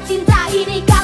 cinta ini kau